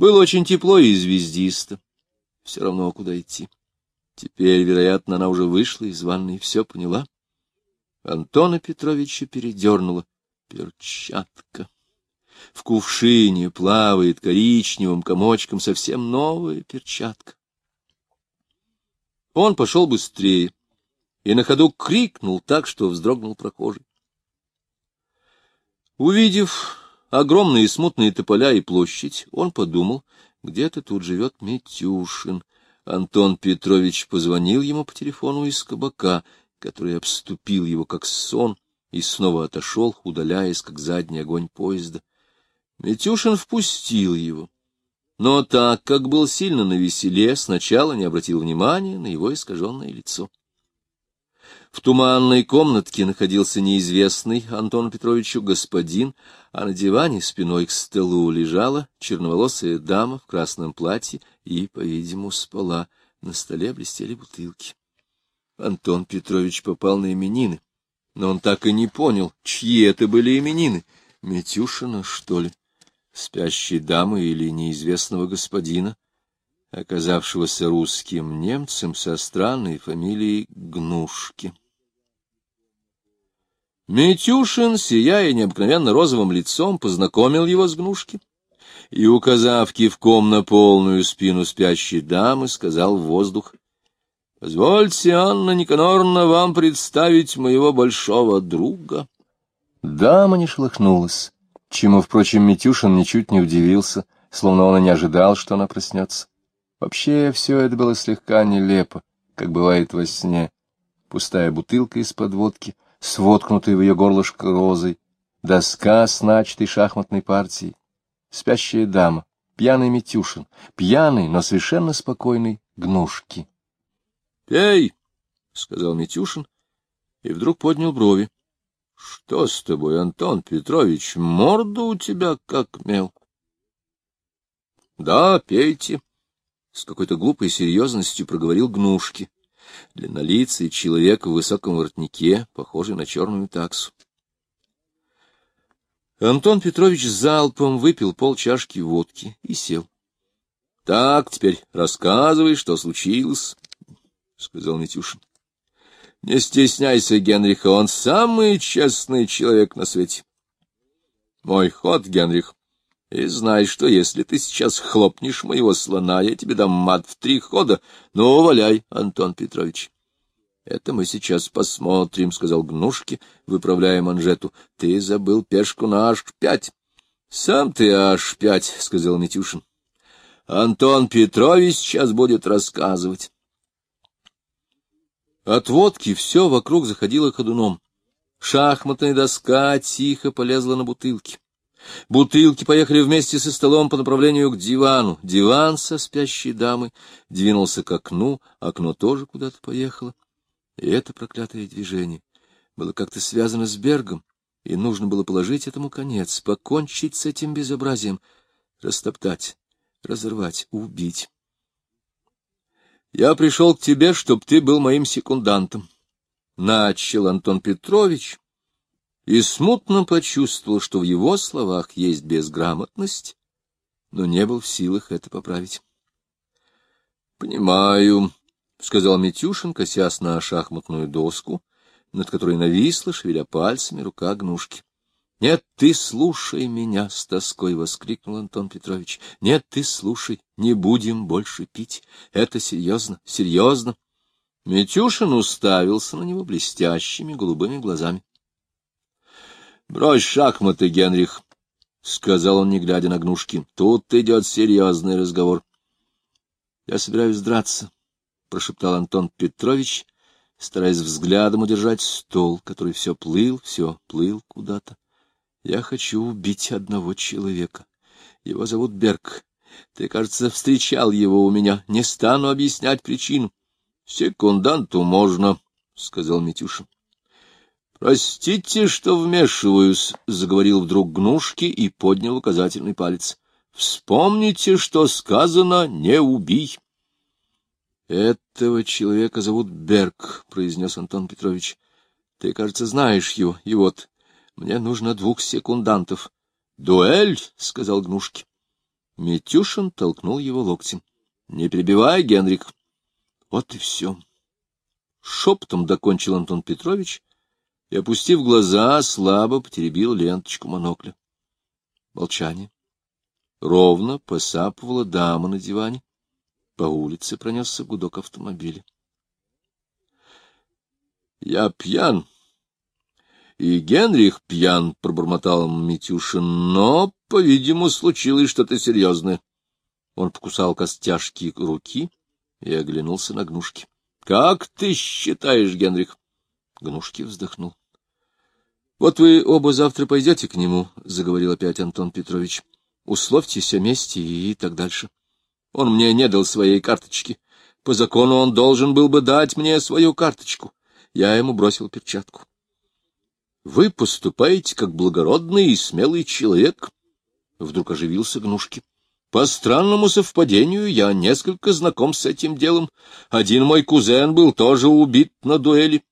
Было очень тепло и звездисто. Все равно, куда идти. Теперь, вероятно, она уже вышла из ванной и все поняла. Антона Петровича передернула перчатка. В кувшине плавает коричневым комочком совсем новая перчатка. Он пошел быстрее и на ходу крикнул так, что вздрогнул прохожий. Увидев огромные смутные тополя и площадь, он подумал, где-то тут живет Митюшин. Антон Петрович позвонил ему по телефону из кабака, который обступил его как сон и снова отошел, удаляясь, как задний огонь поезда. Митюшин впустил его, но так как был сильно навеселе, сначала не обратил внимания на его искаженное лицо. В туманной комнатке находился неизвестный Антону Петровичу господин, а на диване спиной к столу лежала черноволосая дама в красном платье и, по-видимому, спала. На столе блестели бутылки. Антон Петрович попал на именины, но он так и не понял, чьи это были именины. Митюшина, что ли? Спящей дамы или неизвестного господина, оказавшегося русским немцем со странной фамилией Гнушки. Митюшин, сияя необыкновенно розовым лицом, познакомил его с Гнушки и, указав кивком на полную спину спящей дамы, сказал в воздух, — Позвольте, Анна Никаноровна, вам представить моего большого друга. Дама не шелохнулась, чему, впрочем, Митюшин ничуть не удивился, словно он и не ожидал, что она проснется. Вообще все это было слегка нелепо, как бывает во сне. Пустая бутылка из-под водки — с воткнутой в ее горлышко розой, доска с начатой шахматной партией, спящая дама, пьяный Митюшин, пьяный, но совершенно спокойный Гнушки. — Пей, — сказал Митюшин, и вдруг поднял брови. — Что с тобой, Антон Петрович, морда у тебя как мел? — Да, пейте, — с какой-то глупой серьезностью проговорил Гнушки длиннолицый человек в высоком воротнике, похожий на черную таксу. Антон Петрович залпом выпил полчашки водки и сел. — Так, теперь рассказывай, что случилось, — сказал Митюшин. — Не стесняйся, Генриха, он самый честный человек на свете. — Мой ход, Генрих, и знай, что если ты сейчас хлопнешь моего слона, я тебе дам мат в три хода. Ну, валяй, Антон Петрович. — Это мы сейчас посмотрим, — сказал Гнушки, выправляя манжету. — Ты забыл пешку на аж пять. — Сам ты аж пять, — сказал Митюшин. — Антон Петрович сейчас будет рассказывать. От водки все вокруг заходило ходуном. Шахматная доска тихо полезла на бутылки. Бутылки поехали вместе со столом по направлению к дивану. Диван со спящей дамой двинулся к окну, окно тоже куда-то поехало. И это проклятое движение было как-то связано с Бергом, и нужно было положить этому конец, покончить с этим безобразием, растоптать, разорвать, убить. Я пришел к тебе, чтоб ты был моим секундантом. Начал Антон Петрович, и смутно почувствовал, что в его словах есть безграмотность, но не был в силах это поправить. — Понимаю, — сказал Митюшин, косясь на шахматную доску, над которой нависла, шевеля пальцами, рука гнушки. — Нет, ты слушай меня! — с тоской воскликнул Антон Петрович. — Нет, ты слушай, не будем больше пить. Это серьезно, серьезно. Митюшин уставился на него блестящими голубыми глазами. Брось шахматы, Генрих, — сказал он, не глядя на гнушки. — Тут идет серьезный разговор. — Я собираюсь драться, — прошептал Антон Петрович, стараясь взглядом удержать стол, который все плыл, все плыл куда-то. Я хочу убить одного человека. Его зовут Берг. Ты, кажется, встречал его у меня. Не стану объяснять причину. — Секунданту можно, — сказал Митюшин. Простите, что вмешиваюсь, — заговорил вдруг Гнушки и поднял указательный палец. — Вспомните, что сказано «не убий». — Этого человека зовут Берг, — произнес Антон Петрович. — Ты, кажется, знаешь его, и вот, мне нужно двух секундантов. — Дуэль, — сказал Гнушки. Митюшин толкнул его локтем. — Не прибивай, Генрик. Вот и все. Шепотом докончил Антон Петрович и, опустив глаза, слабо потеребил ленточку монокля. Молчание. Ровно посапывала дама на диване. По улице пронесся гудок автомобиля. — Я пьян. И Генрих пьян, — пробормотал Митюшин, — но, по-видимому, случилось что-то серьезное. Он покусал костяшки руки и оглянулся на гнушки. — Как ты считаешь, Генрих? Гнушки вздохнул. — Вот вы оба завтра пойдете к нему, — заговорил опять Антон Петрович. — Условьтесь о месте и так дальше. — он мне не дал своей карточки. По закону он должен был бы дать мне свою карточку. Я ему бросил перчатку. Вы поступаете как благородный и смелый человек. Вдруг оживился Гнушки. По странному совпадению я несколько знаком с этим делом. Один мой кузен был тоже убит на дуэли.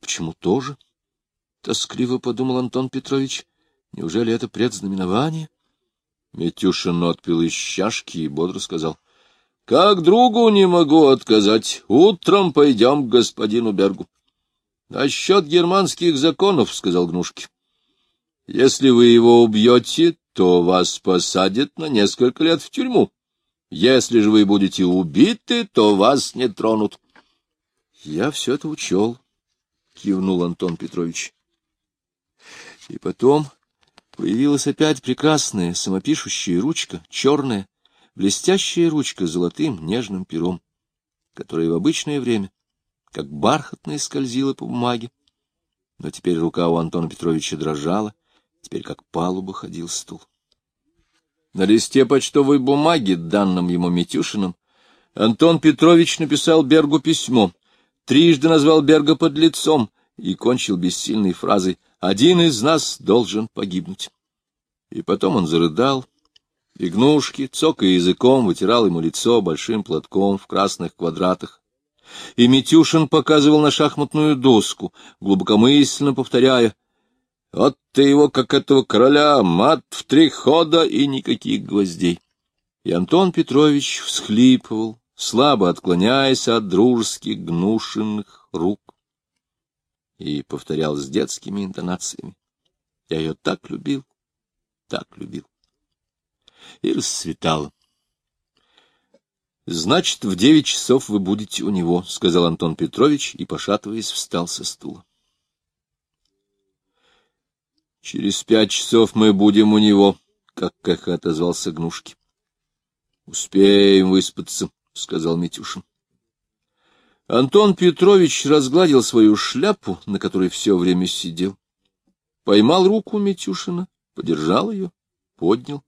Почему тоже? Тоскливо подумал Антон Петрович. Неужели это предзнаменование? — Митюшин отпил из чашки и бодро сказал. — Как другу не могу отказать. Утром пойдем к господину Бергу. — Насчет германских законов, — сказал Гнушки. — Если вы его убьете, то вас посадят на несколько лет в тюрьму. Если же вы будете убиты, то вас не тронут. — Я все это учел, — кивнул Антон Петрович. И потом Появилась опять прекрасная самопишущая ручка, черная, блестящая ручка с золотым нежным пером, которая в обычное время, как бархатная, скользила по бумаге. Но теперь рука у Антона Петровича дрожала, теперь как палуба ходил стул. На листе почтовой бумаги, данном ему Митюшиным, Антон Петрович написал Бергу письмо, трижды назвал Берга под лицом и кончил бессильной фразой — один из нас должен погибнуть. И потом он зарыдал, и гнушки, цокая языком, вытирал ему лицо большим платком в красных квадратах. И Митюшин показывал на шахматную доску, глубокомысленно повторяя, «Вот ты его, как этого короля, мат в три хода и никаких гвоздей». И Антон Петрович всхлипывал, слабо отклоняясь от дружеских гнушенных рук и повторял с детскими интонациями. Я ее так любил, так любил. И расцветало. — Значит, в девять часов вы будете у него, — сказал Антон Петрович и, пошатываясь, встал со стула. — Через пять часов мы будем у него, — как эхо отозвался Гнушки. — Успеем выспаться, — сказал Митюшин. Антон Петрович разгладил свою шляпу, на которой все время сидел, поймал руку Митюшина, подержал ее, поднял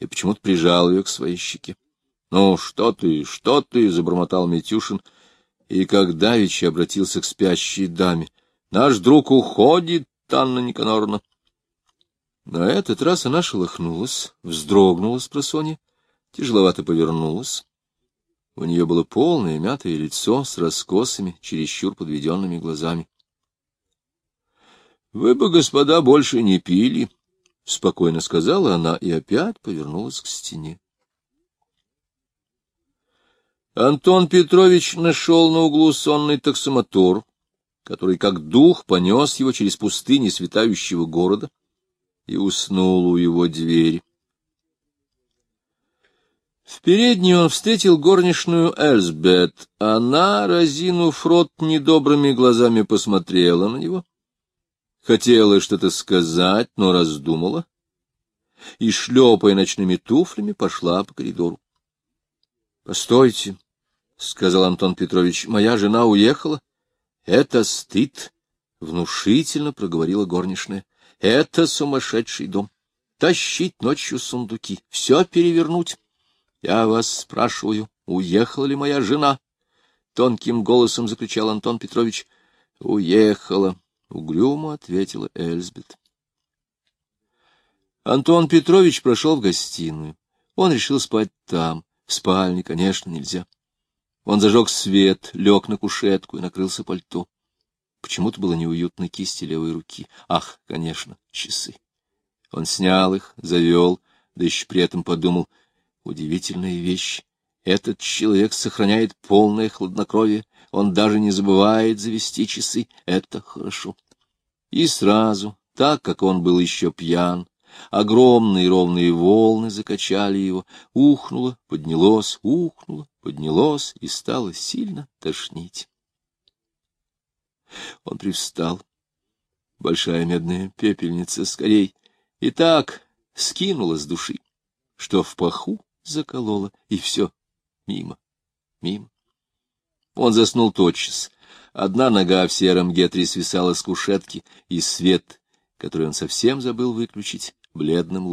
и почему-то прижал ее к своей щеке. — Ну, что ты, что ты? — забормотал Митюшин, и как давеча обратился к спящей даме. — Наш друг уходит, Анна Никоноровна. На этот раз она шелохнулась, вздрогнула с просонья, тяжеловато повернулась у нее было полное мятое лицо с раскосами, чересчур подведенными глазами. — Вы бы, господа, больше не пили, — спокойно сказала она и опять повернулась к стене. Антон Петрович нашел на углу сонный таксомотор, который как дух понес его через пустыни светающего города и уснул у его двери. В передней он встретил горничную Эльсбет. Она, разинув рот, недобрыми глазами посмотрела на него. Хотела что-то сказать, но раздумала. И, шлепая ночными туфлями, пошла по коридору. — Постойте, — сказал Антон Петрович, — моя жена уехала. — Это стыд, — внушительно проговорила горничная. — Это сумасшедший дом. Тащить ночью сундуки, все перевернуть. Я вас спрашиваю, уехала ли моя жена? Тонким голосом закричал Антон Петрович. Уехала, угрюмо ответила Эльзбет. Антон Петрович прошел в гостиную. Он решил спать там. В спальне, конечно, нельзя. Он зажег свет, лег на кушетку и накрылся пальто. Почему-то было неуютно кисти левой руки. Ах, конечно, часы. Он снял их, завел, да еще при этом подумал, удивительная вещь. Этот человек сохраняет полное хладнокровие, он даже не забывает завести часы, это хорошо. И сразу, так как он был еще пьян, огромные ровные волны закачали его, ухнуло, поднялось, ухнуло, поднялось и стало сильно тошнить. Он привстал. Большая медная пепельница скорей. И так скинула с души, что в паху заколола, и все мимо, мимо. Он заснул тотчас. Одна нога в сером гетре свисала с кушетки, и свет, который он совсем забыл выключить, бледным